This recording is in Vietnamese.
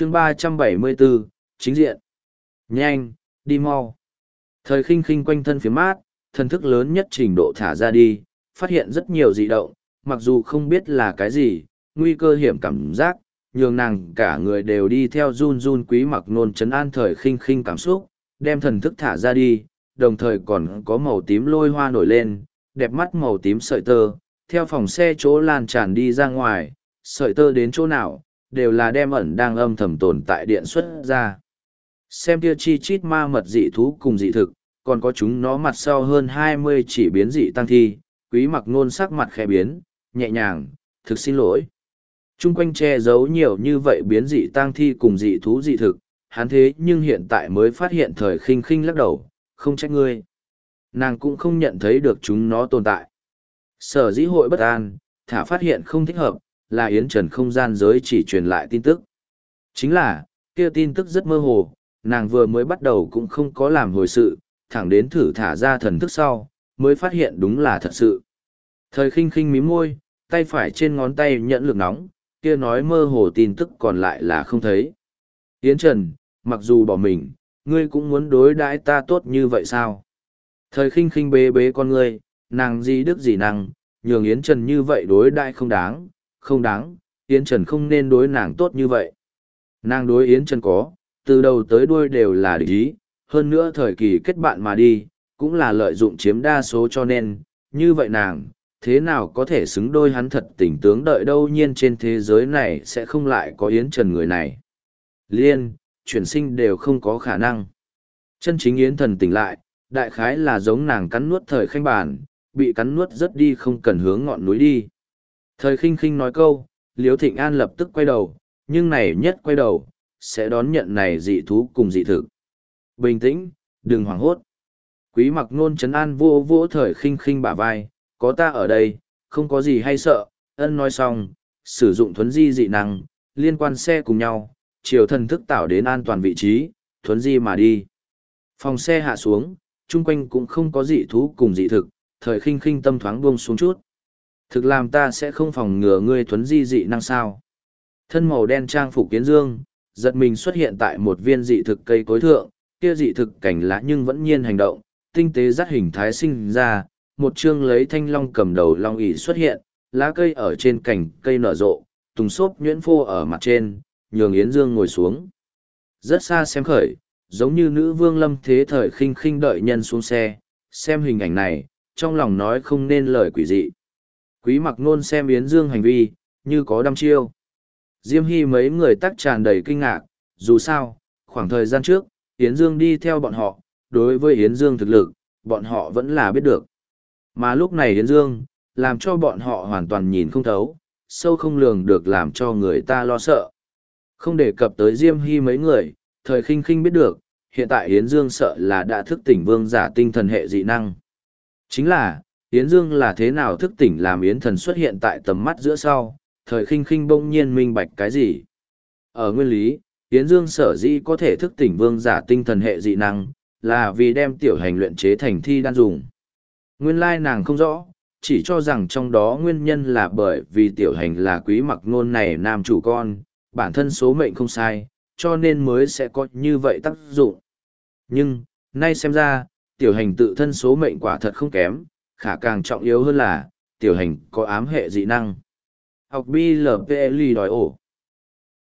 chương ba trăm bảy mươi bốn chính diện. Nhanh, đi mau. Thời khinh khinh quanh thân phía mát, thần thức lớn nhất trình độ thả ra đi, phát hiện rất nhiều dị động, mặc dù không biết là cái gì, nguy cơ hiểm cảm giác, nhường nàng cả người đều đi theo run run quý mặc nôn chấn an thời khinh khinh cảm xúc, đem thần thức thả ra đi, đồng thời còn có màu tím lôi hoa nổi lên, đẹp mắt màu tím sợi tơ, theo phòng xe chỗ lan tràn đi ra ngoài, sợi tơ đến chỗ nào đều là đem ẩn đang âm thầm tồn tại điện xuất ra. Xem kia chi chít ma mật dị thú cùng dị thực, còn có chúng nó mặt sau hơn hai mươi chỉ biến dị tăng thi, quý mặc nôn sắc mặt khẽ biến, nhẹ nhàng, thực xin lỗi. Trung quanh che giấu nhiều như vậy biến dị tăng thi cùng dị thú dị thực, hắn thế nhưng hiện tại mới phát hiện thời khinh khinh lắc đầu, không trách ngươi. Nàng cũng không nhận thấy được chúng nó tồn tại. Sở dĩ hội bất an, thả phát hiện không thích hợp, là Yến Trần không gian giới chỉ truyền lại tin tức. Chính là, kia tin tức rất mơ hồ, nàng vừa mới bắt đầu cũng không có làm hồi sự, thẳng đến thử thả ra thần thức sau, mới phát hiện đúng là thật sự. Thời khinh khinh mím môi, tay phải trên ngón tay nhận lực nóng, kia nói mơ hồ tin tức còn lại là không thấy. Yến Trần, mặc dù bỏ mình, ngươi cũng muốn đối đãi ta tốt như vậy sao? Thời khinh khinh bế bế con ngươi, nàng gì đức gì năng, nhường Yến Trần như vậy đối đãi không đáng, không đáng, Yến Trần không nên đối nàng tốt như vậy. Nàng đối Yến Trần có, từ đầu tới đuôi đều là địch ý, hơn nữa thời kỳ kết bạn mà đi, cũng là lợi dụng chiếm đa số cho nên, như vậy nàng, thế nào có thể xứng đôi hắn thật tình tướng đợi đâu nhiên trên thế giới này sẽ không lại có Yến Trần người này. Liên, chuyển sinh đều không có khả năng. Chân chính Yến Thần tỉnh lại, đại khái là giống nàng cắn nuốt thời khanh bản, bị cắn nuốt rất đi không cần hướng ngọn núi đi. Thời khinh khinh nói câu, Liễu Thịnh An lập tức quay đầu, nhưng này nhất quay đầu, sẽ đón nhận này dị thú cùng dị thực. Bình tĩnh, đừng hoảng hốt. Quý mặc nôn chấn an vô vô thời khinh khinh bả vai, có ta ở đây, không có gì hay sợ, ân nói xong, sử dụng thuấn di dị năng, liên quan xe cùng nhau, chiều thần thức tạo đến an toàn vị trí, thuấn di mà đi. Phòng xe hạ xuống, chung quanh cũng không có dị thú cùng dị thực, thời khinh khinh tâm thoáng buông xuống chút. Thực làm ta sẽ không phòng ngừa ngươi thuấn di dị năng sao. Thân màu đen trang phục kiến dương, giật mình xuất hiện tại một viên dị thực cây cối thượng, kia dị thực cảnh lá nhưng vẫn nhiên hành động, tinh tế dắt hình thái sinh ra, một chương lấy thanh long cầm đầu long ỉ xuất hiện, lá cây ở trên cành cây nở rộ, tùng xốp nhuyễn phô ở mặt trên, nhường Yến Dương ngồi xuống. Rất xa xem khởi, giống như nữ vương lâm thế thời khinh khinh đợi nhân xuống xe, xem hình ảnh này, trong lòng nói không nên lời quỷ dị. Quý mặc nôn xem Yến Dương hành vi, như có đăm chiêu. Diêm Hy mấy người tắc tràn đầy kinh ngạc, dù sao, khoảng thời gian trước, Yến Dương đi theo bọn họ, đối với Yến Dương thực lực, bọn họ vẫn là biết được. Mà lúc này Yến Dương, làm cho bọn họ hoàn toàn nhìn không thấu, sâu không lường được làm cho người ta lo sợ. Không đề cập tới Diêm Hy mấy người, thời khinh khinh biết được, hiện tại Yến Dương sợ là đã thức tỉnh vương giả tinh thần hệ dị năng. Chính là, Yến Dương là thế nào thức tỉnh làm Yến thần xuất hiện tại tầm mắt giữa sau, thời khinh khinh bỗng nhiên minh bạch cái gì. Ở nguyên lý, Yến Dương sở dĩ có thể thức tỉnh vương giả tinh thần hệ dị năng, là vì đem tiểu hành luyện chế thành thi đan dùng. Nguyên lai nàng không rõ, chỉ cho rằng trong đó nguyên nhân là bởi vì tiểu hành là quý mặc nôn này nam chủ con, bản thân số mệnh không sai, cho nên mới sẽ có như vậy tác dụng. Nhưng, nay xem ra, tiểu hành tự thân số mệnh quả thật không kém, khả càng trọng yếu hơn là, tiểu hành có ám hệ dị năng. Học BLPLI đòi ổ.